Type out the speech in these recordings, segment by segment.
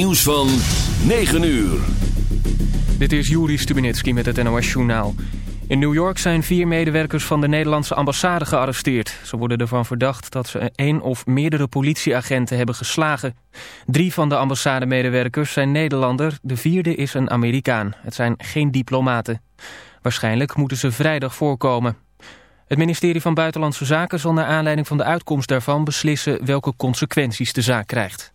Nieuws van 9 uur. Dit is Juri Stubinitski met het NOS-journaal. In New York zijn vier medewerkers van de Nederlandse ambassade gearresteerd. Ze worden ervan verdacht dat ze één of meerdere politieagenten hebben geslagen. Drie van de ambassademedewerkers zijn Nederlander, de vierde is een Amerikaan. Het zijn geen diplomaten. Waarschijnlijk moeten ze vrijdag voorkomen. Het ministerie van Buitenlandse Zaken zal naar aanleiding van de uitkomst daarvan beslissen welke consequenties de zaak krijgt.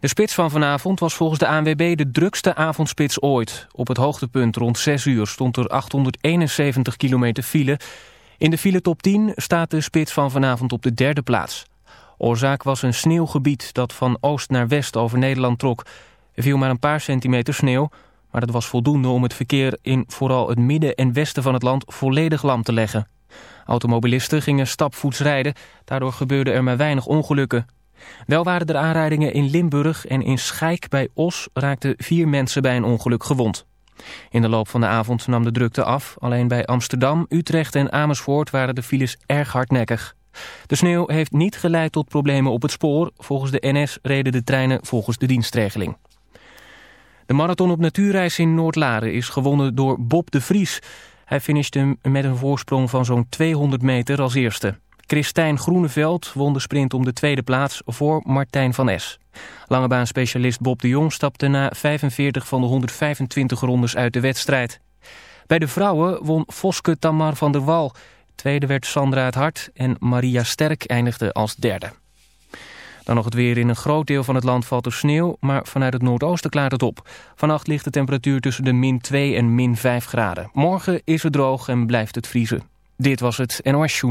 De spits van vanavond was volgens de ANWB de drukste avondspits ooit. Op het hoogtepunt rond 6 uur stond er 871 kilometer file. In de file top 10 staat de spits van vanavond op de derde plaats. Oorzaak was een sneeuwgebied dat van oost naar west over Nederland trok. Er viel maar een paar centimeter sneeuw, maar dat was voldoende om het verkeer in vooral het midden en westen van het land volledig lam te leggen. Automobilisten gingen stapvoets rijden, daardoor gebeurde er maar weinig ongelukken. Wel waren er aanrijdingen in Limburg en in Schijk bij Os raakten vier mensen bij een ongeluk gewond. In de loop van de avond nam de drukte af. Alleen bij Amsterdam, Utrecht en Amersfoort waren de files erg hardnekkig. De sneeuw heeft niet geleid tot problemen op het spoor. Volgens de NS reden de treinen volgens de dienstregeling. De marathon op natuurreis in Noordlaren is gewonnen door Bob de Vries. Hij finishte met een voorsprong van zo'n 200 meter als eerste. Christijn Groeneveld won de sprint om de tweede plaats voor Martijn van Es. Langebaan-specialist Bob de Jong stapte na 45 van de 125 rondes uit de wedstrijd. Bij de vrouwen won Voske Tamar van der Wal. Tweede werd Sandra het Hart en Maria Sterk eindigde als derde. Dan nog het weer. In een groot deel van het land valt er sneeuw, maar vanuit het noordoosten klaart het op. Vannacht ligt de temperatuur tussen de min 2 en min 5 graden. Morgen is het droog en blijft het vriezen. Dit was het NOS Show.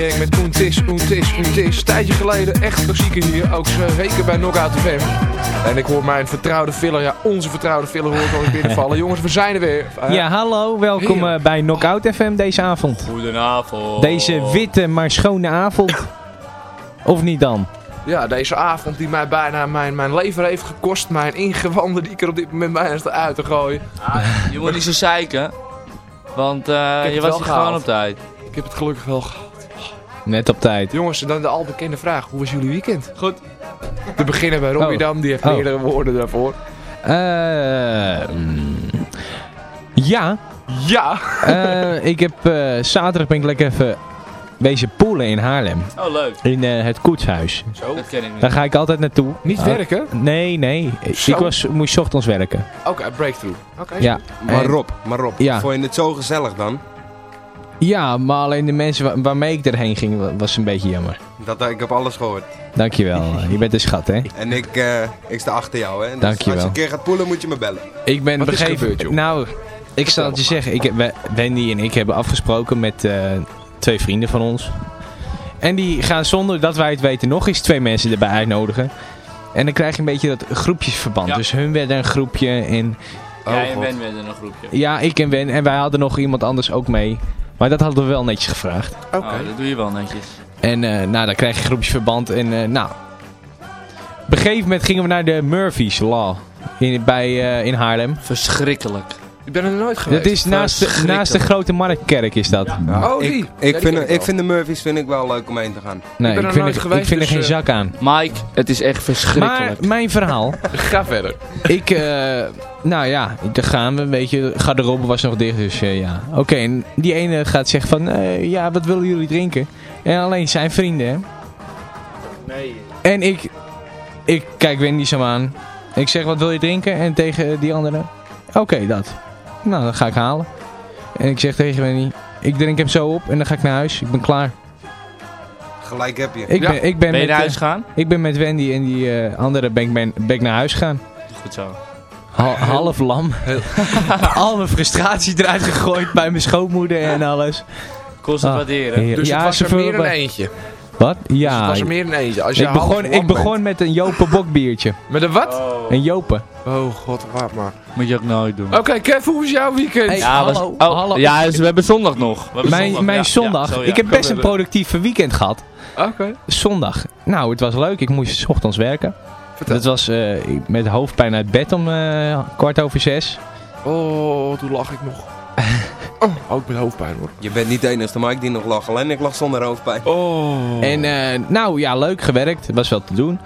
Gang met Oentis, Oentis, Oentis. Tijdje geleden echt klassieker hier, ook zeker bij Knockout FM. En ik hoor mijn vertrouwde filler, ja onze vertrouwde filler hoor ik al binnenvallen. Jongens, we zijn er weer. Uh, Ja, hallo. Welkom eh, bij Knockout FM deze avond. Goedenavond. Deze witte, maar schone avond. Of niet dan? ja, deze avond die mij bijna mijn, mijn lever heeft gekost. Mijn ingewanden die ik er op dit moment bijna sta uit te gooien. Ah, je moet niet zo zeiken. Want eh, je was hier gewoon op tijd. Ik heb het gelukkig wel gehad. Net op tijd. Jongens, dan de albekende vraag. Hoe was jullie weekend? Goed. Te beginnen bij Rotterdam, die heeft Oh. meerdere woorden daarvoor. Eh, mm, ja, Ja! eh, ik heb eh, zaterdag ben ik lekker even wezen poelen in Haarlem. Oh, leuk. In eh, het koetshuis. Zo. Dat ken ik niet. Daar ga ik altijd naartoe. Niet werken? Nee, nee. Zo. Ik was, moest ochtends werken. Oké, breakthrough. Oké. Ja. Maar Rob, maar Rob, Ja. vond je het zo gezellig dan? Ja, maar alleen de mensen wa- waarmee ik erheen ging wa- was een beetje jammer. Dat, ik heb alles gehoord. Dankjewel. je bent een schat, hè? En ik, eh, ik sta achter jou, hè. Dus Dankjewel. Als je een keer gaat poelen, moet je me bellen. Ik ben Wat is begeven. gebeurd, joh? nou, ik zal het je zeggen. Ik, we- Wendy en ik hebben afgesproken met eh, twee vrienden van ons. En die gaan zonder dat wij het weten nog eens twee mensen erbij uitnodigen. En dan krijg je een beetje dat groepjesverband. Ja. Dus hun werden een groepje en Jij Oh, en God. Ben werden een groepje. ja, ik en Wen. En wij hadden nog iemand anders ook mee. Maar dat hadden we wel netjes gevraagd. Oké. Oh, dat doe je wel netjes. En eh, nou, dan krijg je groepjesverband. En eh, nou, op een gegeven moment gingen we naar de Murphy's Law in, bij, eh, in Haarlem. Verschrikkelijk. Ik ben er nooit geweest. Dat is naast de, naast de grote marktkerk is dat. Oh, die. Ik, ik, vind, ik, vind de Murphys vind ik wel leuk om heen te gaan. Nee, ben ik, vind nooit er, geweest, ik vind er dus, geen zak aan. Mike, het is echt Maar verschrikkelijk. mijn verhaal. Ga verder. ik, eh, nou ja, daar gaan we. Weet je, garderobe was nog dicht, dus eh, ja. Oké, en die ene gaat zeggen van, eh, ja, wat willen jullie drinken? En alleen zijn vrienden, hè. Nee. En ik, ik kijk Wendy zo aan. Ik zeg, wat wil je drinken? En tegen die andere, oké, dat. Nou, dan ga ik halen. En ik zeg tegen Wendy, ik drink hem zo op en dan ga ik naar huis. Ik ben klaar. Gelijk heb je. Ik Ja. ben, ik ben, Ben je met, naar eh, huis gegaan? ik ben met Wendy en die eh, andere ben ik, ben, ben ik naar huis gegaan. Goed zo. Hal- half lam. Al mijn frustratie eruit gegooid bij mijn schoonmoeder en alles. Kost het Ah, waarderen. Dus ja, het was er meer dan eentje. Wat? Dus Ja. het was er meer dan eentje. Als je ik begon, ik begon met een Jopen bokbiertje. Met een wat? Oh. Een Jopen. Oh god, wacht maar. Moet je ook nooit doen. Oké, Kev, hoe was jouw weekend? Hey, ja, was, oh, hallo. ja, dus we hebben zondag nog. We hebben Mijn, zondag, mijn ja, zondag. ja, zo, ja. ik heb best een verder. productief weekend gehad. Oké. Zondag. Nou, het was leuk. Ik moest 's ochtends werken. Vertel. Dat was eh, ik- met hoofdpijn uit bed om eh, kwart over zes. Oh, toen lag ik nog. Oh, ook met hoofdpijn hoor. Je bent niet de enige Mike die nog lag. Alleen ik lag zonder hoofdpijn. Oh. En eh, nou ja, leuk gewerkt. Er was wel te doen.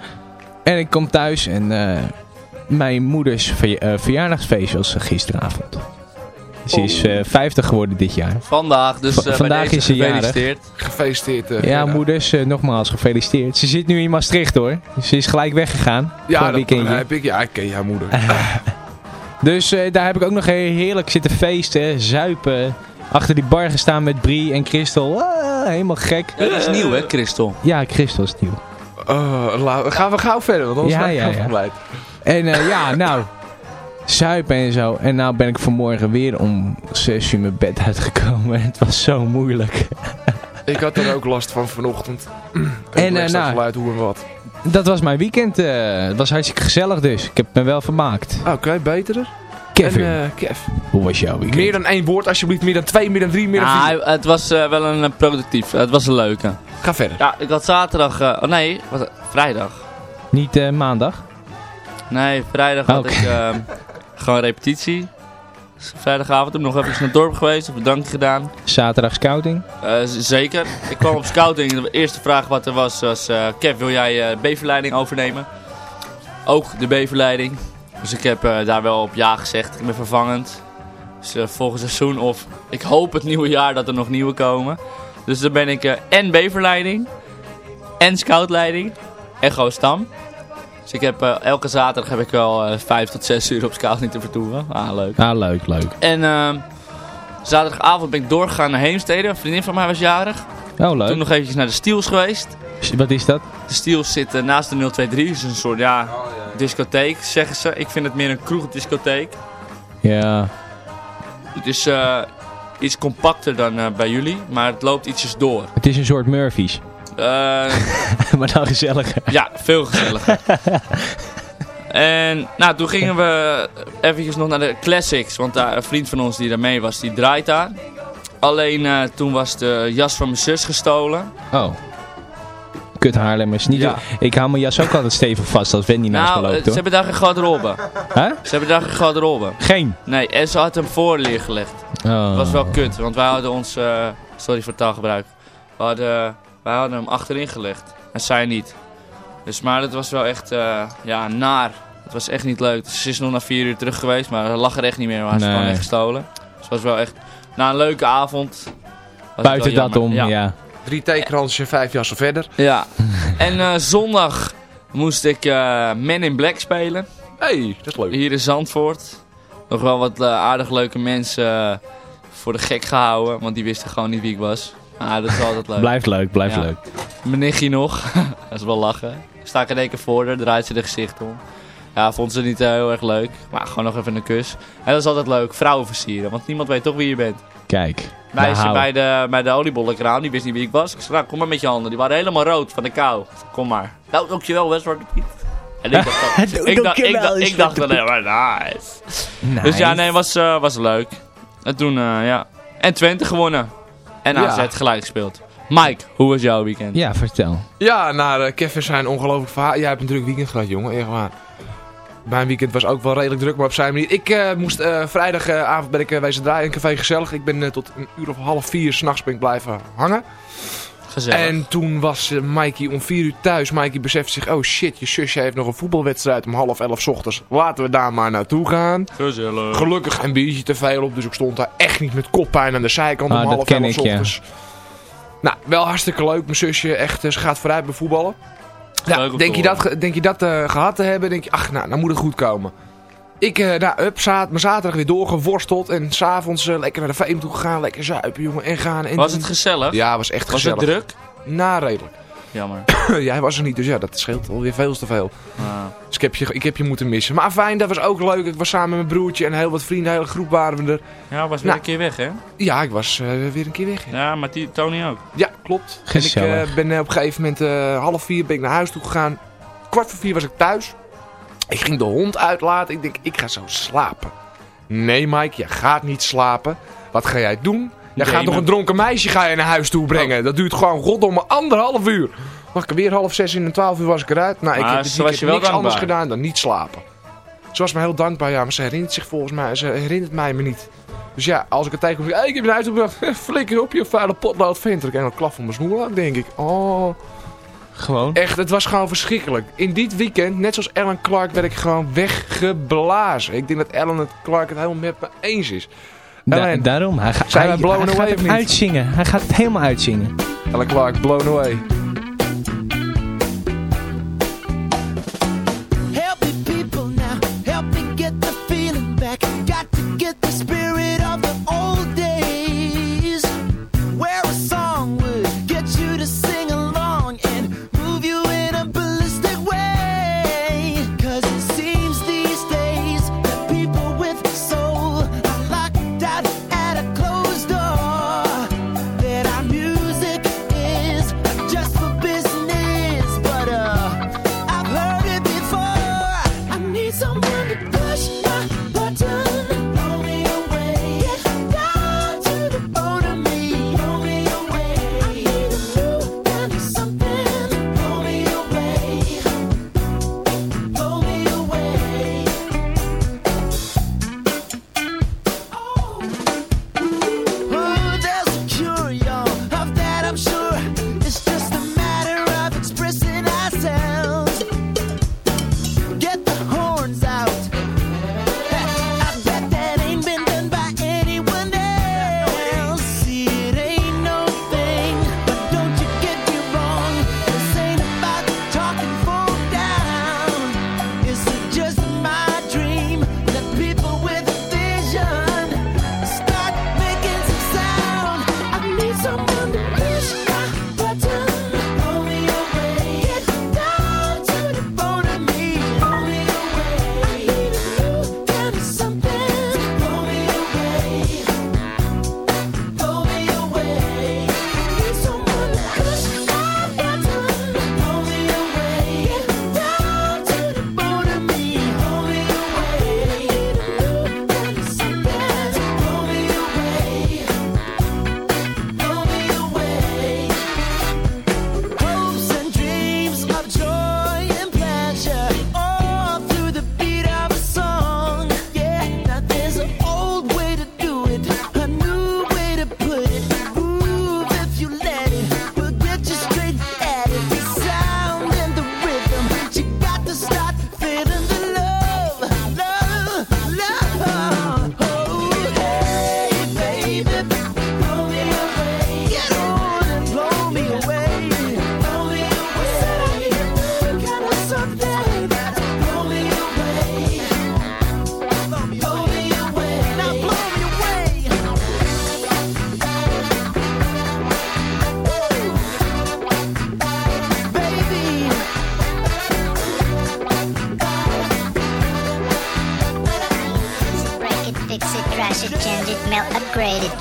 En ik kom thuis en eh, mijn moeders ver- verjaardagsfeest was gisteravond. Ze is eh 50 geworden dit jaar. Vandaag, dus eh, bij vandaag deze is ze jarig. gefeliciteerd. Gefeliciteerd. eh, Ja, moeders, nogmaals gefeliciteerd. Ze zit nu in Maastricht hoor. Ze is gelijk weggegaan voor Ja, een dat begrijp ik. Ja, ik ken jouw moeder. Dus eh, daar heb ik ook nog heel heerlijk zitten feesten, zuipen. Achter die bar gestaan met Brie en Christel. Ah, helemaal gek. Ja, dat is nieuw hè, Christel? Ja, Christel is nieuw. Oh, gaan we gauw verder, want anders Ja, ja, ja. En eh, ja, nou, zuipen en zo. En nou ben ik vanmorgen weer om 6 uur mijn bed uitgekomen. Het was zo moeilijk. Ik had er ook last van vanochtend. En, En eh, nou- geluid hoe en wat. Dat was mijn weekend. eh, het was hartstikke gezellig dus. Ik heb me wel vermaakt. Oké, beter. Kevin, En eh, Kev. hoe was jouw weekend? Meer dan één woord alsjeblieft. Meer dan twee, meer dan drie, meer dan Ah, vier. het was eh, wel een productief. Het was een leuke. Ga verder. Ja, ik had zaterdag... eh, oh nee, was vrijdag. Niet eh, maandag? Nee, vrijdag had ik ehm, gewoon repetitie. Dus vrijdagavond heb ik nog even naar het dorp geweest, een bedankje gedaan. Zaterdag scouting? Eh, zeker. Ik kwam op scouting. De eerste vraag wat er was, was... eh, Kev, wil jij eh B-verleiding overnemen? Ook de B-verleiding. Dus ik heb daar wel op ja gezegd. Ik ben vervangend. Dus volgend seizoen of ik hoop het nieuwe jaar dat er nog nieuwe komen. Dus dan ben ik en B-verleiding. En scoutleiding. En gewoon stam. Dus ik heb eh, elke zaterdag heb ik wel eh, vijf tot zes uur op scouting te vertoeven. Ah, leuk. Ah, leuk, leuk. En ehm, zaterdagavond ben ik doorgegaan naar Heemstede. Een vriendin van mij was jarig. Oh, Toen leuk. nog eventjes naar de Steels geweest. Wat is dat? De Steels zit naast de 023. Dus een soort ja, discotheek, zeggen ze. Ik vind het meer een kroegdiscotheek. Ja, Het is, eh, iets compacter dan eh, bij jullie, maar het loopt ietsjes door. Het is een soort Murphy's. Eh, maar dan gezelliger. ja, veel gezelliger. en nou, toen gingen we eventjes nog naar de Classics, want daar, een vriend van ons die daar mee was, die draait daar. Alleen eh, toen was de jas van mijn zus gestolen. Oh. Kut Haarlemmers. Niet Ja. Ik hou mijn jas ook altijd stevig vast als Wendy naast me Nou, loopt ze hebben daar geen garderobe. Huh? Ze hebben daar geen garderobe. Geen. Nee, en ze had hem voor neergelegd. Oh. Dat was wel kut, want wij hadden ons... eh, sorry voor het taalgebruik. We hadden, wij hadden hem achterin gelegd. En zij niet. Dus, maar het was wel echt eh, ja, naar. Het was echt niet leuk. Dus ze is nog na vier uur terug geweest, maar ze lag er echt niet meer. Maar ze is Nee. gewoon echt gestolen. Dus het was wel echt... Na een leuke avond... was Buiten dat om, ja. Drie theekransjes en vijf jassen verder. Ja. en eh, zondag moest ik eh Men in Black spelen. hey, dat is leuk. Hier in Zandvoort. Nog wel wat aardig leuke mensen voor de gek gehouden. Want die wisten gewoon niet wie ik was. Ah, dat is altijd leuk. Blijft leuk, blijft Ja. leuk. Mijn nichtje nog. dat is wel lachen. Sta ik in één keer voor haar, draait ze de gezicht om. Ja, vond ze niet eh, heel erg leuk. Maar gewoon nog even een kus. En dat is altijd leuk. Vrouwen versieren. Want niemand weet toch wie je bent. Kijk. Meisje Nou, bij de, bij de oliebollenkraam, die wist niet wie ik was. Ik zei, nou, kom maar met je handen. Die waren helemaal rood van de kou. Kom maar. Nou, dankjewel, West Zwarte Piet. En ik dacht, dat- ik dacht, ik dacht, ik dacht helemaal nice. Nice. Dus ja, nee, was, eh, was leuk. En toen, eh, ja. En Twente gewonnen. En Ja. AZ gelijk gespeeld. Mike, hoe was jouw weekend? Ja, vertel. Ja, naar eh, Kevin zijn ongelooflijk verhaal. Jij hebt een druk weekend gehad, jongen. Echt waar. Mijn weekend was ook wel redelijk druk, maar op zijn manier. Ik eh, moest eh, vrijdagavond ben ik uh, wezen draaien in Café Gezellig. Ik ben eh, tot een uur of half vier s'nachts ben ik blijven hangen. Gezellig. En toen was eh, Mikey om vier uur thuis. Mikey beseft zich, oh shit, je zusje heeft nog een voetbalwedstrijd om half elf 's ochtends. Laten we daar maar naartoe gaan. Gezellig. Gelukkig een biertje te veel op, dus ik stond daar echt niet met koppijn aan de zijkant Ah, om dat half ken elf ik, 's ja. ochtends. Nou, wel hartstikke leuk. Mijn zusje, echt, eh, ze gaat vooruit bij voetballen. Ja, denk, je dat, denk je dat eh, gehad te hebben, denk je, ach, nou, dan moet het goed komen. Ik, eh nou, up, zaad, mijn zaterdag weer doorgeworsteld en s'avonds eh, lekker naar de VM toe gegaan, lekker zuipen, jongen, en gaan. En Was het gezellig? Ja, was echt was gezellig. het druk? Na, redelijk. Jammer. Jij was er niet, dus ja, dat scheelt alweer veel te veel. Ah. Dus ik heb, je, ik heb je moeten missen. Maar fijn, dat was ook leuk. Ik was samen met mijn broertje en heel wat vrienden, een hele groep waren we er. Ja, was weer Nou. een keer weg, hè? Ja, ik was eh, weer een keer weg. Ja, Ja, maar die, Tony ook. ja klopt. En Gezellig. ik eh, ben op een gegeven moment eh, half vier ben ik naar huis toe gegaan. Kwart voor vier was ik thuis. Ik ging de hond uitlaten. Ik denk, ik ga zo slapen. Nee, Mike, je gaat niet slapen. Wat ga jij doen? Jij gaat nog een dronken meisje ga je naar huis toe brengen. Dat duurt gewoon goddomme anderhalf uur. Mag ik er weer half zes in en twaalf uur was ik eruit. Nou, ik heb dit weekend niks anders gedaan dan niet slapen. Ze was me heel dankbaar, ja, maar ze herinnert zich volgens mij, ze herinnert mij me niet. Dus ja, als ik het tegenkom, hey, ik heb je naar huis gebracht. Flikker op je vuile potlood vindt. Ik en een klap van mijn snoer ook, denk ik. Oh, Gewoon. echt, het was gewoon verschrikkelijk. In dit weekend, net zoals Ellen Clark, werd ik gewoon weggeblazen. Ik denk dat Ellen Clark het helemaal met me eens is. Da- daarom. Hij, ga- hij, gaat het niet? uitzingen. Hij gaat het helemaal uitzingen. Ellen Clark, blown away.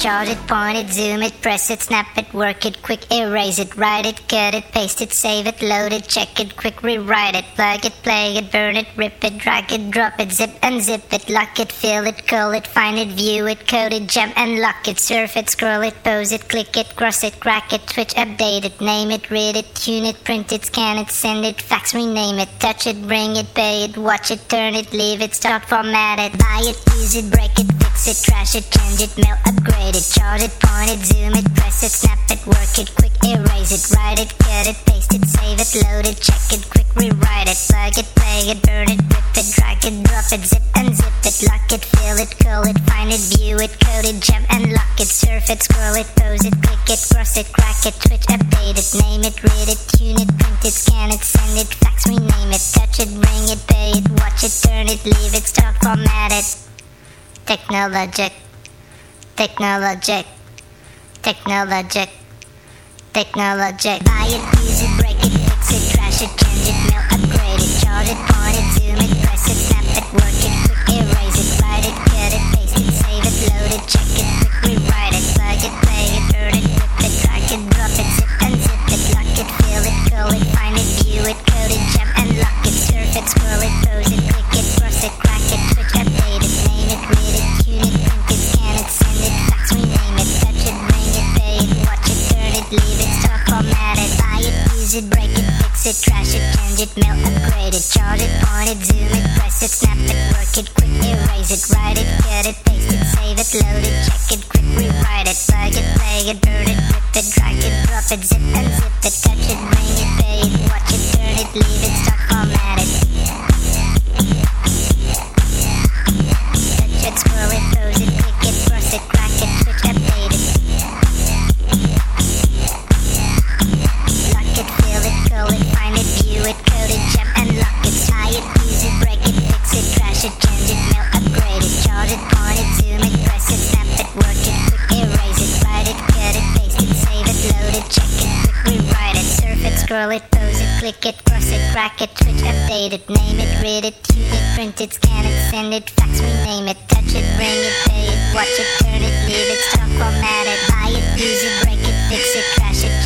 Upgrade it, charge it, point it, zoom it, press it, snap it, work it, quick erase it, write it, cut it, paste it, save it, load it, check it, quick rewrite it, plug it, play it, burn it, rip it, drag it, drop it, zip and zip it, lock it, fill it, call it, find it, view it, code it, jump and lock it, surf it, scroll it, pose it, click it, cross it, crack it, switch, update it, name it, read it, tune it, print it, scan it, send it, fax, rename it, touch it, bring it, pay it, watch it, turn it, leave it, start, format it, buy it, use it, break it, it, trash it, change it, mail, upgrade it, charge it, point it, zoom it, press it, snap it, work it, quick erase it, write it, cut it, paste it, save it, load it, check it, quick rewrite it, plug it, play it, burn it, rip it, drag it, drop it, zip and zip it, lock it, fill it, call it, find it, view it, code it, jump and lock it, surf it, scroll it, pose it, click it, cross it, crack it, switch, update it, name it, read it, tune it, print it, scan it, send it, fax, rename it, touch it, ring it, pay it, watch it, turn it, leave it, start, format it. Technologic, technologic, technologic, technologic. Buy it, use it, break it, fix it, trash it, change it, mail, upgrade it, charge it, point it, zoom it, press it, snap it, work it, quick erase it, write it, cut it, paste it, save it, load it, check it, quick rewrite it, plug it, play it, burn it, rip it, drag it, drop it, zip and zip it, lock it, fill it, call it, find it, view it, code it, jump and lock it, surf it, scroll it, pose it, it, break it, fix it, trash it, change it, mail, upgrade it, charge it, point it, zoom it, press it, snap it, work it, quick erase it, write it, cut it, paste it, save it, load it, check it, quick rewrite it, plug it, play it, burn it, rip it, drag it, drop it, zip and zip it, touch it, bring it, pay it, watch it, turn it, leave it, start, format scroll it, pose it, click it, cross it, crack it, switch, update it, name it, read it, tune it, print it, scan it, send it, fax, rename it, touch it, ring it, pay it, watch it, turn it, leave it, stop, format it, buy it, use it, break it, fix it, trash it,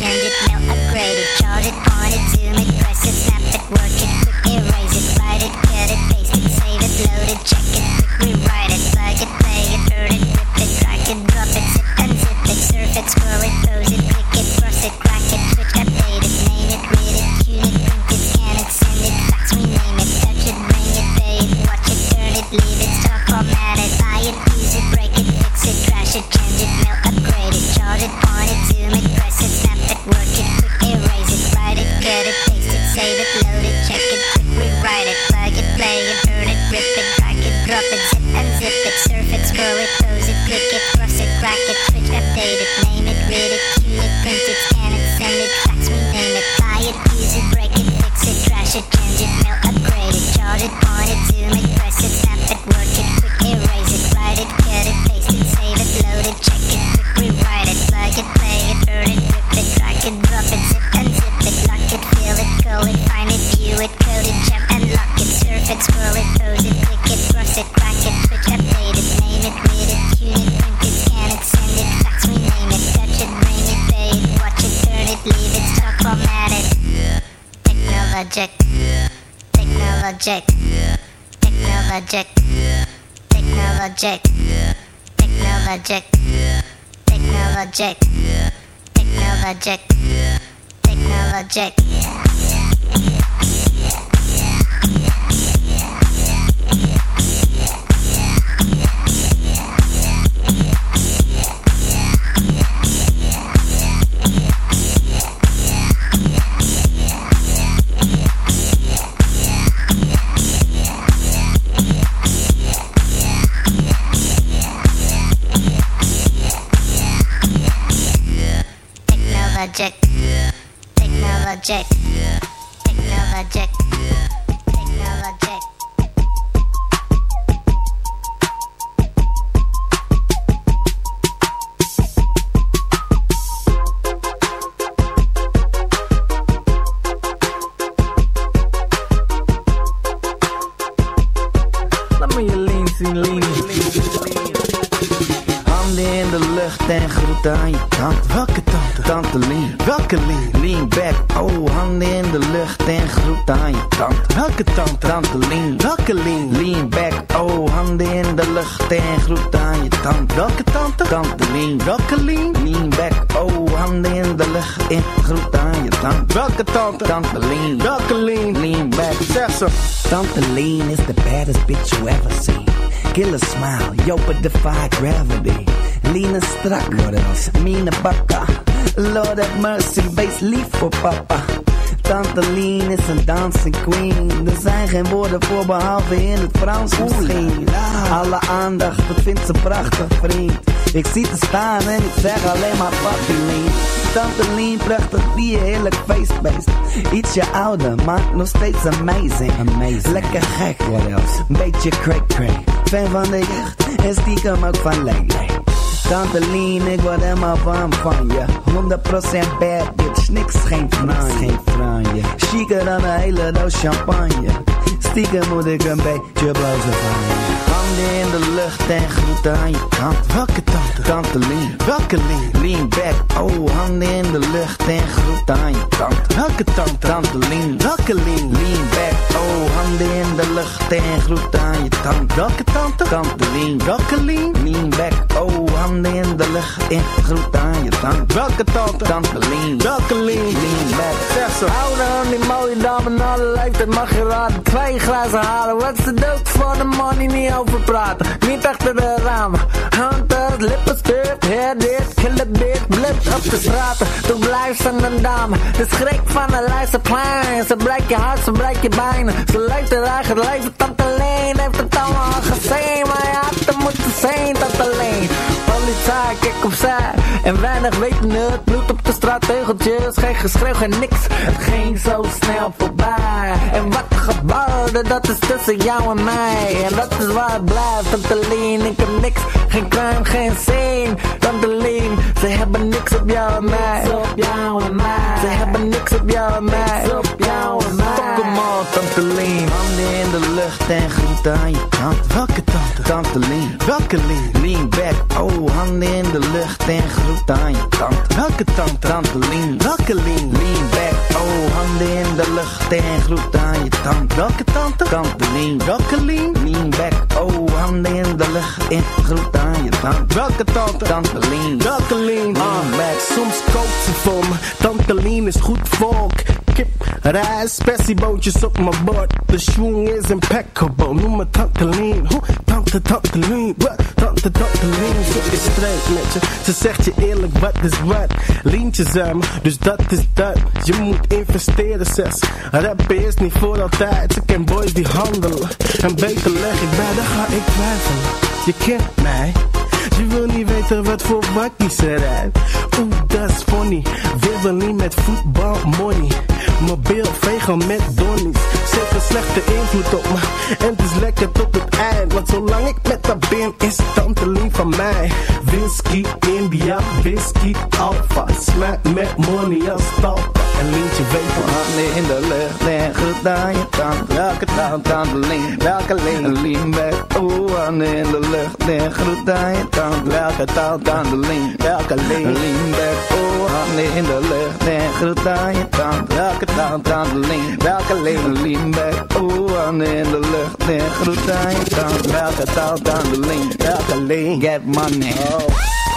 technologic, technologic, technologic. Handen in de lucht en groeten aan je tante. Tante? Lien. Lean back, oh handen in de lucht en groeten aan je tante. Welke tante? Tante Lien. Welke Lien? Lean back, oh handen in de lucht en groeten aan je tante. Welke tante? Tante Lien. Welke Lien? Lean back, oh handen in de lucht en groeten aan je tante. Welke tante? Tante Lien. Welke? Lean back, zeg ze. Tante is the baddest bitch you ever seen. Killer smile, yo, but defy gravity. Lina strak, what else? Mina bakka. Lord have mercy, base leaf voor papa. Tante Lien is een dancing queen. Er zijn geen woorden voor behalve in het Frans misschien. Alle aandacht, dat vindt ze prachtig, vriend. Ik zie te staan en ik zeg alleen maar Lien. Tante Lien, prachtig bier, heerlijk feestbeest. Ietsje ouder, maar nog steeds amazing. amazing. Lekker gek, what else? Beetje crack crack. Fan van de jeugd en stiekem ook van Leg. Tante Lien, ik word helemaal warm van je. 100% bad bitch, niks geen franje Geen franje Chiquer dan een hele doos champagne. Stiekem moet ik een beetje blozen van je Handen in de lucht en groeten aan je tante Welke tante? Tante Lien Welke Lien? Lean back, oh handen in de lucht en groeten aan je tante Welke tante? Tante Lien Welke Lien? Lean back, oh handen in de lucht en groeten aan je tante Welke tante? Tante Lien Welke Lien? Lean back, oh handen in de lucht en groeten aan je tante Welke tante? Tante Lien Welke Lien? Lean back, zeg ze Oude aan die mooie dame de leeftijd mag je raden Twee glazen halen, wat is de dood voor de money niet over praten Niet achter de ramen Hunters, lippenstift, hair dit, Blipt op de straten, toen blijft ze een dame De schrik van de lijst plein Ze breekt je hart, ze breekt je bijna Ze leeft haar eigen leven, tante Leen Heeft het allemaal gezien, maar je had het moeten zien, tante Kijk opzij En weinig weten het, bloed op de straat, tegeltjes Geen geschreeuw, geen niks, het ging zo snel voorbij. En wat er gebeurde, dat is tussen jou en mij. En dat is waar het blijft, tante Leen Ik heb niks, geen crime, geen scene Tante Leen, ze hebben niks op jou en mij. Op jou en mij. Ze hebben niks op jou en mij. Op jou en mij tante Leen Handen in de lucht en groeten aan je tante Welke tante? Tante Leen Welke Leen? Lean back, oh handen in de lucht en groeten aan je tante Welke tante? Tante Leen Welke Leen? Lean back, oh handen in de lucht en groeten aan je tante Welke tante? Tante Leen Welke Leen? Lean back, oh handen in de lucht en groeten aan je tante Welke tante? Tante Leen Welke Leen? Lean back Soms kookt ze voor me, tante Lien is goed volk. Kip, rijst, spessiebootjes op mijn bord. De schwung is impeccable, noem me tante Lien. Hoe? Tante, tante Lien, wat? Tante, tante Lien, ze is met je. Ze zegt je eerlijk, wat is wat? Lientje zijn me, dus dat is dat. Je moet investeren, zes. Rappen is niet voor altijd, ze ken boys die handelen. En beter leg ik bij, dan ga ik twijfelen. Je kent mij. Je wil niet weten wat voor wakkies ze rijdt. Oeh, dat is funny. Niet met voetbal money. Mobiel vegen met donnies. Zet een slechte invloed op me. En het is lekker tot het eind. Want zolang ik met haar ben, is tante Lien van mij. Whisky, India, whisky, alpha. Smack met money als stalker. En Lientje weet van Handen in de lucht en goed aan je tand Welke tand, tante welke Lien Lien back, oh handen in de lucht en goed aan je Welke tand, tante Lien, welke Lien? Lien back, oh handen in de lucht en goed aan je tand Welke tand, tante Lien, welke Lien? Lien back, oh handen in de lucht en goed aan je tand Welke tand, tante Lien, welke Lien? Get money. oh.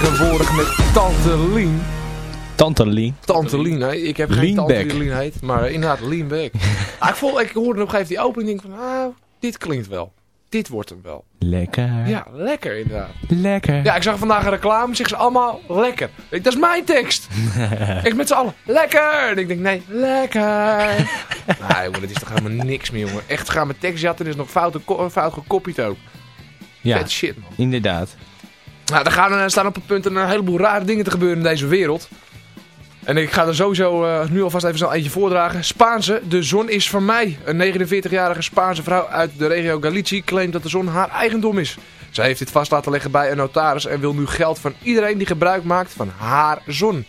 Tegenwoordig met Tante Lien. Tante Lien. Tante Lien, hè? Ik heb geen Lean tante die Lien heet, maar inderdaad Lean back. ah, ik, vond, ik hoorde op een gegeven moment die opening, denk van, ah, dit klinkt wel. dit wordt hem wel. Lekker. Ja, lekker inderdaad. Lekker. Ja, ik zag vandaag een reclame, zeggen ze allemaal lekker. Ik, dat is mijn tekst. ik met z'n allen, lekker. En ik denk, nee, lekker. nee jongen, dat is toch helemaal niks meer jongen. Echt, gaan mijn tekst jatten, is nog fout, fout gekopieerd ook. ja, Vet shit man. inderdaad. Nou, er gaan, er staan op het punt een heleboel rare dingen te gebeuren in deze wereld. En ik ga er sowieso eh, nu alvast even snel eentje voordragen. Spaanse, de zon is van mij. Een 49-jarige Spaanse vrouw uit de regio Galicia claimt dat de zon haar eigendom is. Zij heeft dit vast laten leggen bij een notaris en wil nu geld van iedereen die gebruik maakt van haar zon.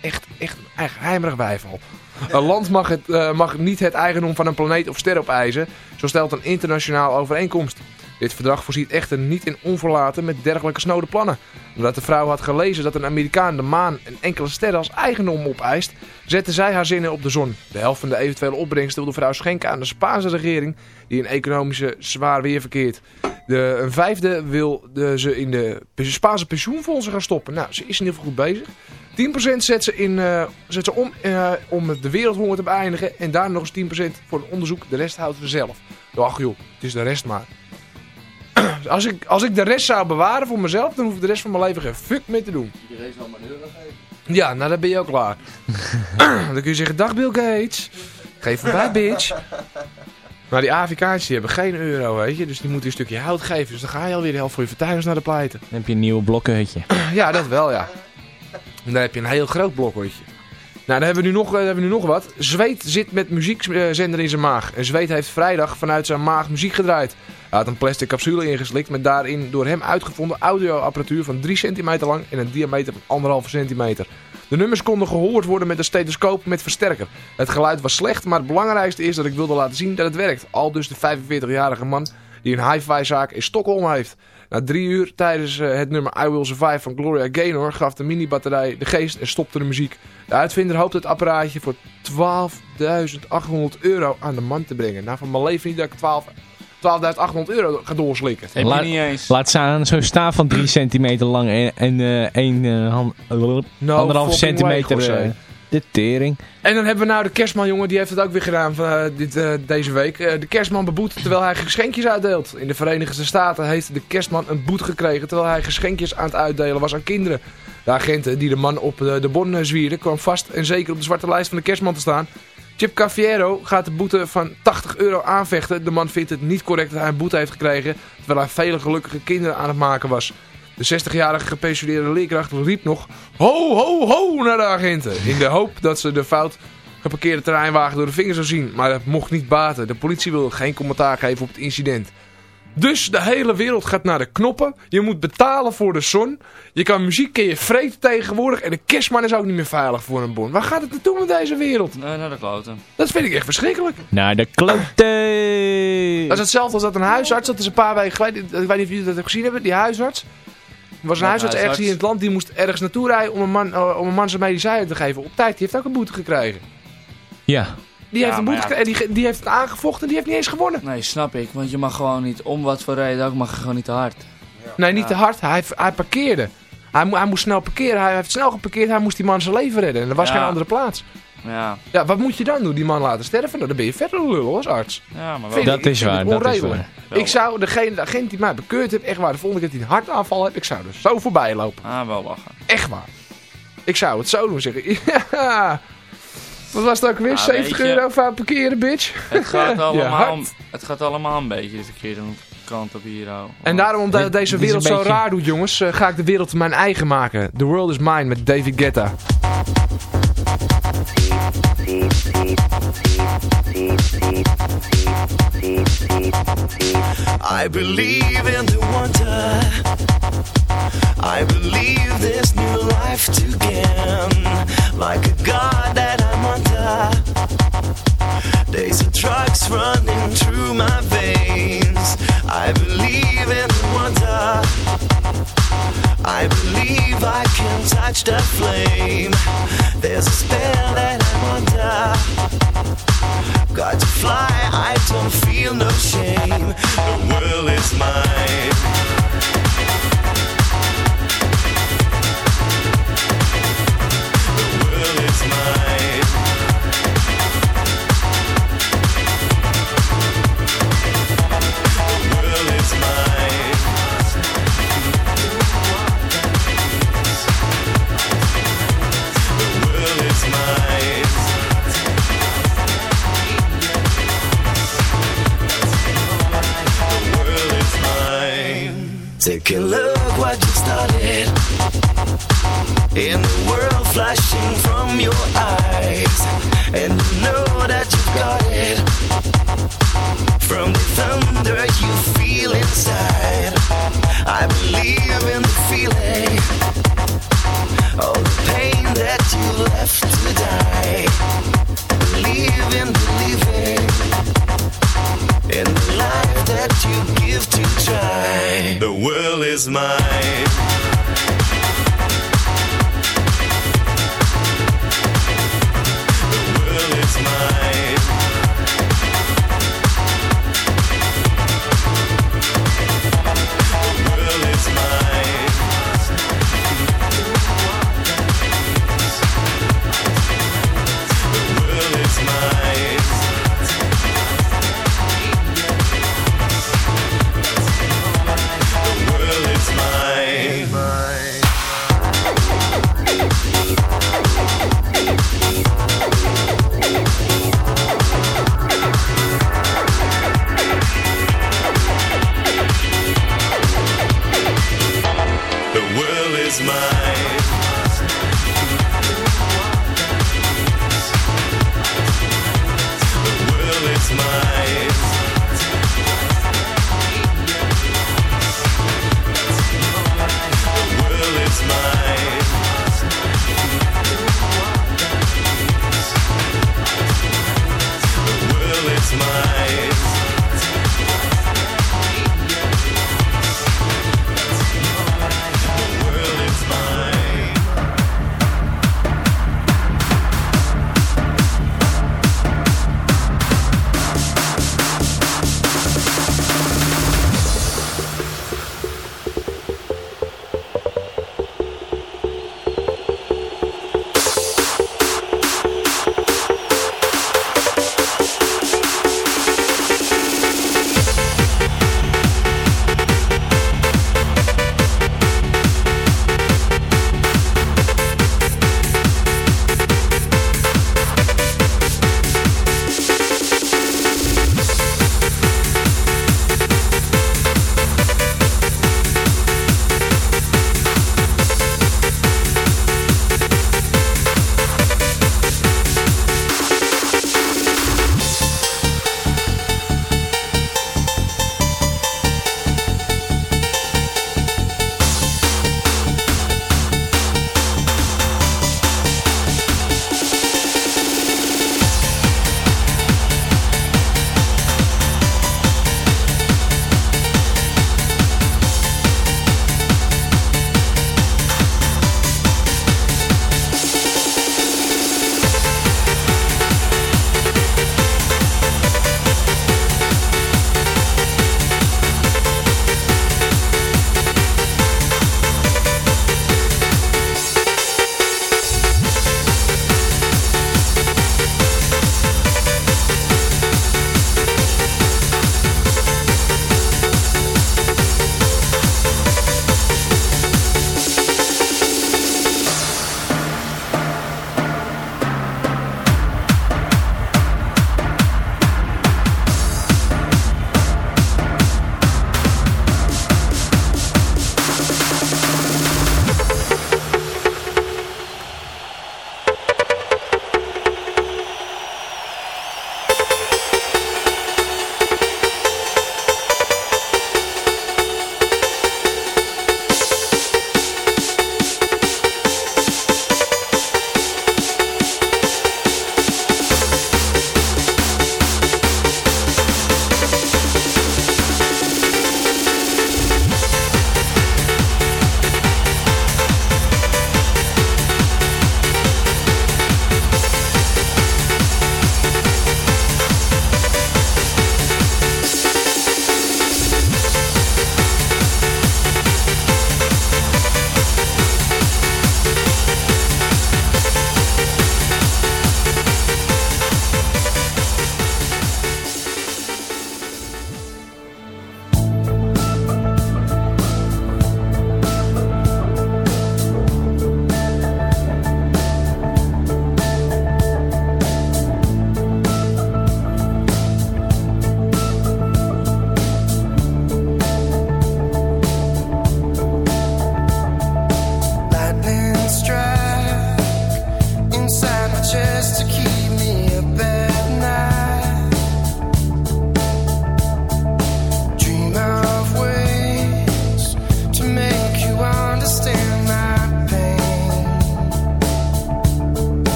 Echt, echt een eigen heimerig wijfel. Een land mag, het, eh, mag niet het eigendom van een planeet of ster opeisen, zo stelt een internationaal overeenkomst. Dit verdrag voorziet echter niet in onverlaten met dergelijke snode plannen. Omdat de vrouw had gelezen dat een Amerikaan de maan en enkele sterren als eigendom opeist, zette zij haar zinnen op de zon. De helft van de eventuele opbrengst wil de vrouw schenken aan de Spaanse regering, die in economische zwaar weer verkeert. De, een vijfde wil ze in de Spaanse pensioenfondsen gaan stoppen. Nou, ze is in ieder geval goed bezig. 10% zet ze, in, eh, zet ze om eh, om de wereldhonger te beëindigen. En daar nog eens 10% voor een onderzoek. De rest houdt ze zelf. Ach joh, het is de rest maar. Als ik, als ik de rest zou bewaren voor mezelf, dan hoef ik de rest van mijn leven geen fuck mee te doen. Iedereen zal maar een euro geven. Ja, nou dan ben je ook klaar. dan kun je zeggen, dag Bill Gates. Geef hem bij, bitch. Maar die die hebben geen euro, weet je. Dus die moeten een stukje hout geven. Dus dan ga je alweer de helft voor je vertuigers naar de pleiten. Dan heb je een nieuw blokkenhutje. Ja, dat wel, ja. En dan heb je een heel groot blokhotje. Nou, dan hebben we nu nog, eh, dan hebben we nu nog wat. Zweet zit met muziekzender in zijn maag. En Zweet heeft vrijdag vanuit zijn maag muziek gedraaid. Hij had een plastic capsule ingeslikt met daarin door hem uitgevonden audioapparatuur van 3 centimeter lang en een diameter van 1,5 centimeter. De nummers konden gehoord worden met een stethoscoop met versterker. Het geluid was slecht, maar het belangrijkste is dat ik wilde laten zien dat het werkt. Al dus de 45-jarige man die een hi-fi zaak in Stockholm heeft. Na drie uur tijdens eh, het nummer I Will Survive van Gloria Gaynor gaf de mini-batterij de geest en stopte de muziek. De uitvinder hoopt het apparaatje voor 12.800 euro aan de man te brengen. Nou, van mijn leven niet dat ik 12 12.800 euro ga doorslikken. Heb Laat- je niet eens. Laat staan zo'n staaf van 3 centimeter lang en, en eh, één, eh, han- No anderhalf centimeter eh, de tering. En dan hebben we nou de kerstman, jongen, die heeft het ook weer gedaan van, dit, eh, deze week. De kerstman beboet terwijl hij geschenkjes uitdeelt. In de Verenigde Staten heeft de kerstman een boete gekregen terwijl hij geschenkjes aan het uitdelen was aan kinderen. De agenten die de man op de, de bon zwierden kwam vast en zeker op de zwarte lijst van de kerstman te staan. Chip Cafiero gaat de boete van 80 euro aanvechten. De man vindt het niet correct dat hij een boete heeft gekregen terwijl hij vele gelukkige kinderen aan het maken was. De 60-jarige gepensioneerde leerkracht riep nog ho ho ho naar de agenten. In de hoop dat ze de fout geparkeerde terreinwagen door de vingers zou zien. Maar dat mocht niet baten. De politie wil geen commentaar geven op het incident. Dus de hele wereld gaat naar de knoppen. Je moet betalen voor de zon. Je kan muziek kun je vreten tegenwoordig. En de kerstman is ook niet meer veilig voor een bon. Waar gaat het naartoe met deze wereld? Nee, naar de kloten. Dat vind ik echt verschrikkelijk. Naar de klote. Dat is hetzelfde als dat een huisarts, dat is een paar weken geleden, ik weet niet of jullie dat hebben gezien hebben, die huisarts. Er was een huisarts ergens hier in het land, die moest ergens naartoe rijden om een man, eh, om een man zijn medicijnen te geven. Op tijd, die heeft ook een boete gekregen. Ja, Die Ja, heeft een boete gekregen en die, die heeft het aangevochten en die heeft niet eens gewonnen. Nee, snap ik. Want je mag gewoon niet, om wat voor reden ook, mag je gewoon niet te hard. Nee, niet te hard, hij, hij parkeerde. Hij, mo- hij moest snel parkeren, hij heeft snel geparkeerd, hij moest die man zijn leven redden. En er was Ja. geen andere plaats. Ja, Ja, wat moet je dan doen? Die man laten sterven? Nou, dan ben je verder lul als arts. ja maar wel. Dat ik- is ik waar, dat is onredelijk. waar. Ik zou degene, de agent die mij bekeurd heeft, echt waar, de volgende keer dat hij een hartaanval heeft, ik zou er zo voorbij lopen. Ah, wel lachen. Echt waar. Ik zou het zo doen zeggen. Ja. Wat was het ook weer? Ja, 70 weet je- euro voor parkeren, bitch. Het gaat allemaal, om- het gaat allemaal een beetje de verkeerde kant op hier. oh. En daarom, omdat Dit- deze wereld zo beetje- raar doet, jongens, eh, ga ik de wereld mijn eigen maken. The World is Mine met David Guetta. I believe in the wonder. I believe this new life to gain. Like a god that I'm under. Days of drugs running through my veins. I believe in wonder. I believe I can touch the flame. There's a spell that I'm under. Got to fly, I don't feel no shame. The world is mine. A look what you started. In the world flashing from your eyes. And you know that you got it. From the thunder you feel inside. I believe in the feeling. All the pain that you left to die. Believe in believing. In the life that you give to try. The world is mine.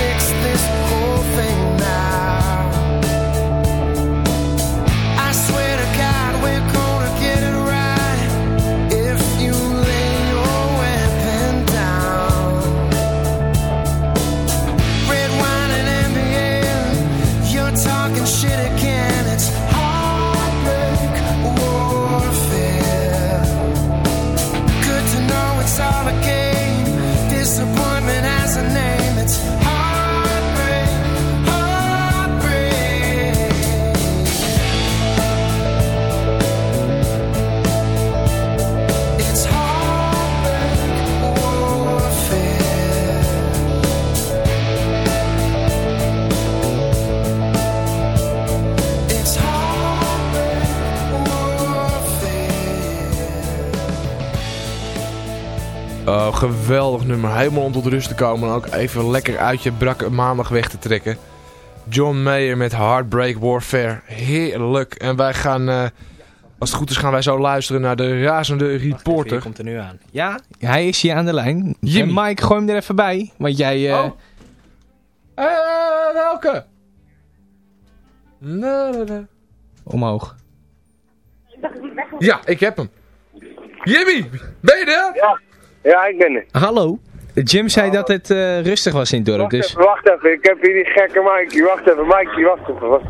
Fix this geweldig nummer. Helemaal om tot rust te komen en ook even lekker uit je brakke maandag weg te trekken. John Mayer met Heartbreak Warfare. Heerlijk. En wij gaan, eh, als het goed is, gaan wij zo luisteren naar de razende reporter. komt er nu aan. Ja, hij is hier aan de lijn. Jimmy. En Mike, gooi hem er even bij. Want jij... eh, Oh. Eh, welke? Na, na, na. Omhoog. Ja, ik heb hem. Jimmy, ben je er? Ja, ja ik ben er. Hallo. Jim zei dat het eh, rustig was in het dorp, Wacht dus... even, wacht even. Ik heb hier die gekke Mikey. Wacht even, Mikey, wacht even. Wacht.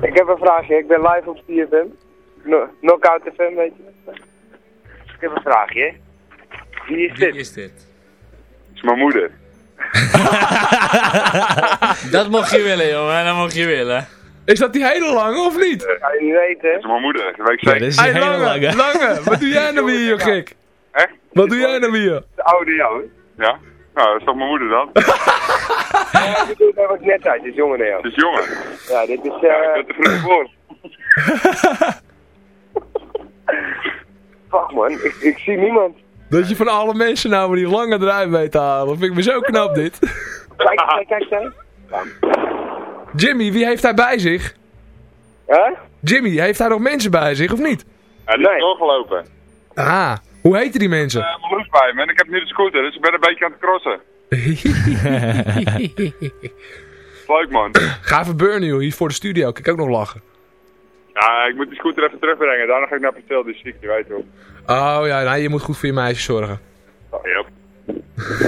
Ik heb een vraagje. Ik ben live op CFM. No Knockout FM, weet je. Ik heb een vraagje. Wie is dit? is dit? is mijn moeder. Dat mocht je willen, jongen. Dat mocht je willen. Is dat die hele lange of niet? Ga je niet weten, hè? is mijn moeder, dat weet ik Ja, zeker. dat is een Hey, hele lange, lange. lange. Wat doe jij nou hier, joh, gek? Wat doe jij nou hier? De oude jou, hè? Ja? Nou, dat is toch mijn moeder dan? Ja, ik bedoel, dat was net uit. Dit is jongen, jou. Het is jongen. Ja, dit is... Ja, ik eh ben te vroeg voor. Fuck, man. Ik, ik zie niemand. Dat je van alle mensen nou maar die lange eruit weet te halen. Vind ik me zo knap, dit. Kijk, kijk, kijk, kijk. Jimmy, wie heeft hij bij zich? Hè? Jimmy, heeft hij nog mensen bij zich of niet? Hij is Nee. doorgelopen. Ah, hoe heten die mensen? Uh, mijn moeder is bij me en ik heb nu de scooter, dus ik ben een beetje aan het crossen. Leuk man. Ga even burnen, joh. Hier voor de studio. Kijk ook nog lachen. Ja, ik moet die scooter even terugbrengen. Daarna ga ik naar Pastel, die ziek, je weet wel. Oh ja, nou, je moet goed voor je meisje zorgen. Oh, ja.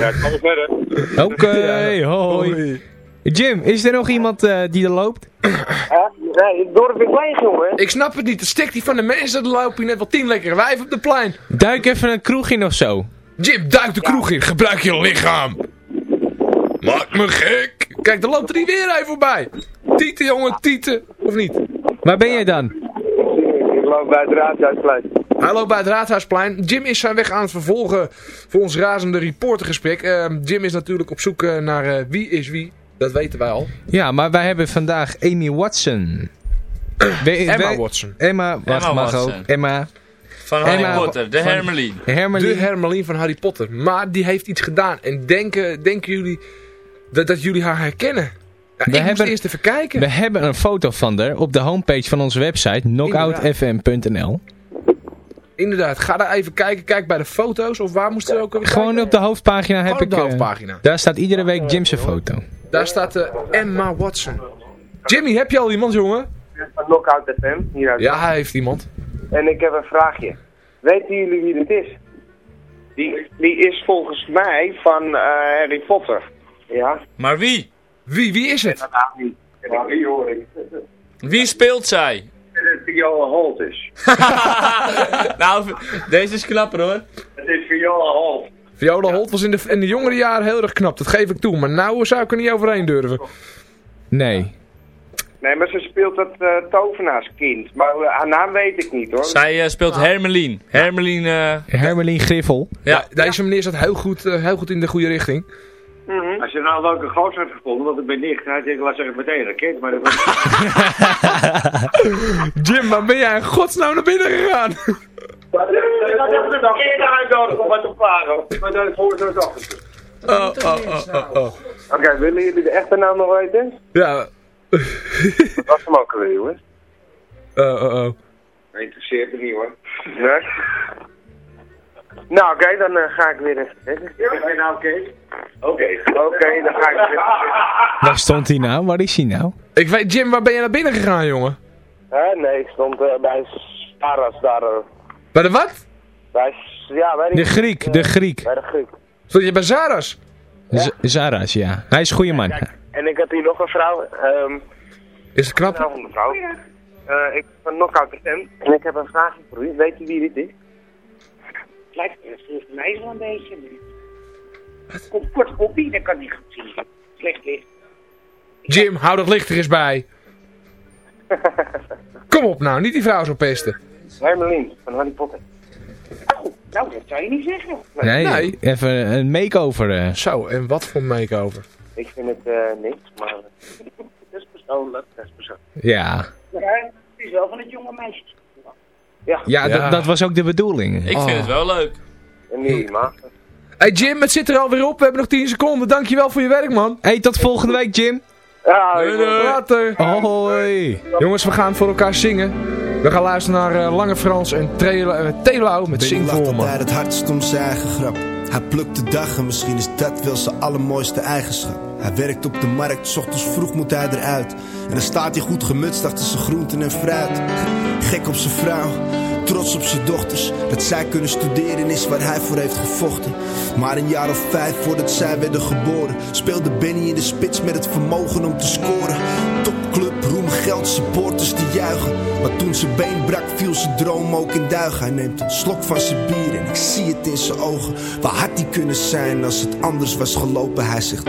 Ja, ik ga weer verder. Oké, hoi. Jim, is er nog iemand eh, die er loopt? Nee, het dorp is leeg, jongen. Ik snap het niet. De stik die van de mensen, er lopen hier net wel tien lekkere wijven op de plein. Duik even een kroeg in of zo. Jim, duik de kroeg in. Gebruik je lichaam. Maak me gek. Kijk, er loopt er die weer even voorbij. Tieten, jongen, tieten. Of niet? Waar ben jij dan? Ik loop bij het raadhuisplein. Hij loopt bij het Raadhuisplein. Jim is zijn weg aan het vervolgen voor ons razende reportergesprek. Eh, Jim is natuurlijk op zoek eh, naar eh, wie is wie. Dat weten wij al. Ja, maar wij hebben vandaag Amy Watson. We- Emma wij- Watson. Emma, wacht, Emma mag Watson. ook. Emma. Van Harry Emma- Potter, de Hermeline. De Hermeline. Hermeline van Harry Potter. Maar die heeft iets gedaan. En denken, denken jullie dat, dat jullie haar herkennen? Ja, We ik moest hebben- eerst even kijken. We hebben een foto van haar op de homepage van onze website knockoutfm.nl. Inderdaad, ga daar even kijken. Kijk bij de foto's. Of waar moesten we ook even Gewoon kijken? op de hoofdpagina heb op ik... de eh, hoofdpagina. daar staat iedere week Jim's foto. Daar staat eh, Emma Watson. Jimmy, heb je al iemand, jongen? Knockout FM, hieruit. Ja, hij heeft iemand. En ik heb een vraagje. Weten jullie wie dit is? Die, die is volgens mij van eh, Harry Potter. Ja? Maar wie? Wie, wie is het? Wie hoor ik? Wie speelt zij? Dat is Viola Holt is. nou, deze is knapper hoor. Het is Viola Holt. Viola Holt was in de, in de jongere jaren heel erg knap, dat geef ik toe. Maar nou zou ik er niet overheen durven. Nee. Nee, maar ze speelt dat eh, tovenaarskind. Maar eh, haar naam weet ik niet hoor. Zij eh, speelt Hermeline. Hermeline, eh, Hermeline Griffel. ja. Deze meneer zat heel goed, eh, heel goed in de goede richting. Als je nou welke gozer hebt gevonden, want ik ben niet, denk ik, laat zeggen meteen een kind. Maar dat Jim, waar ben jij in godsnaam naar binnen gegaan? Dat hebben we nog eerder uitnodigen om wat te vragen. Maar dat is voor zo'n dag. Oh, oh, oh, oh, oh. Oké, willen jullie de echte naam nog weten? Ja, Wat was hem ook alweer, jongens? oh, oh, oh. Dat interesseert me niet hoor. Nee? Nou, oké, dan eh, ga ik weer even zitten. Ja, nou, oké. Oké. Oké, dan ga ik weer Waar stond hij nou? Waar is hij nou? Ik weet, Jim, waar ben je naar binnen gegaan, jongen? Nee, ik stond eh, bij Saras daar. eh, Bij de wat? bij, ja, bij die- De Griek, de Griek. Bij de Griek. Stond je bij Zara's? Z- Zara's, ja. Hij is een goede man. En ik had hier nog een vrouw. ehm Is het knap? Mevrouw. Eh, ik ben Knockout FM en ik heb een vraagje voor u. Weet u wie dit is? Lijkt volgens mij wel een beetje. Komt kort koppie, dat kan niet goed zien. Slecht licht. Jim, hou dat licht er eens bij. Kom op nou, niet die vrouw zo pesten. Hermelien van Harry Potter. Oh, nou, dat zou je niet zeggen. Nee, Nee. even een makeover. eh. Zo, en wat voor make-over? Ik vind het eh, niks, maar... Dat is persoonlijk. Dat is persoonlijk. Ja. Maar het is wel van het jonge meisje. Ja, Ja, Ja. Dat, was ook de bedoeling. Ik vind het wel leuk. nieuwe maag. Hey Jim, het zit er alweer op. We hebben nog 10 seconden. Dankjewel voor je werk, man. Hey, tot volgende week, Jim. Ja. Later. Hoi. Jongens, we gaan voor elkaar zingen. We gaan luisteren naar eh, Lange Frans en Trela- eh, Telau met Zing lacht voor me. altijd het hardst om zijn eigen grap. Hij plukt de dag en misschien is dat wel zijn allermooiste eigenschap. Hij werkt op de markt, 's ochtends vroeg moet hij eruit. En dan staat hij goed gemutst achter zijn groenten en fruit. Gek op zijn vrouw, trots op zijn dochters. Dat zij kunnen studeren is waar hij voor heeft gevochten. Maar een jaar of vijf voordat zij werden geboren, speelde Benny in de spits met het vermogen om te scoren. Topclub, roem, geld, supporters die juichen. Maar toen zijn been brak, viel zijn droom ook in duigen. Hij neemt een slok van zijn bier en ik zie het in zijn ogen. Waar had hij kunnen zijn als het anders was gelopen? Hij zegt.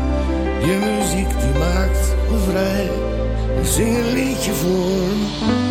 Je muziek die maakt me vrij, zing een liedje voor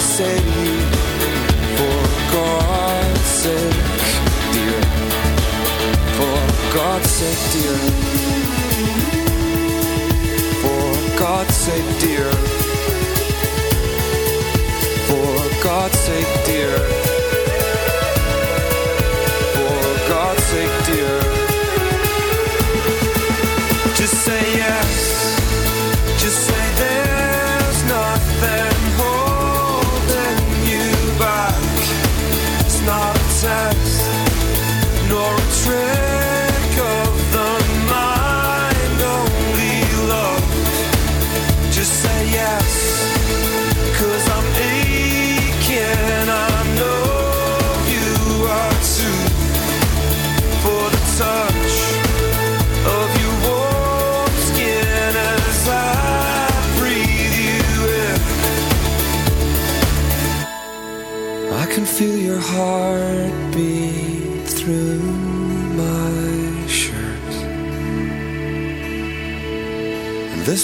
to to you? For God's sake, dear. For God's sake, dear. For God's sake, dear. For God's sake, dear. For God's sake, dear. Just say yes.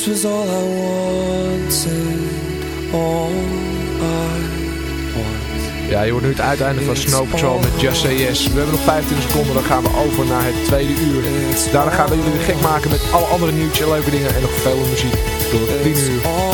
This was all I wanted, all I Ja, je wordt nu het uiteinde van Snow Patrol met Just Say Yes. We hebben nog 25 seconden, dan gaan we over naar het tweede uur. Daarna gaan we jullie gek maken met alle andere nieuwtjes, leuke dingen en nog veel muziek. Tot 10 uur.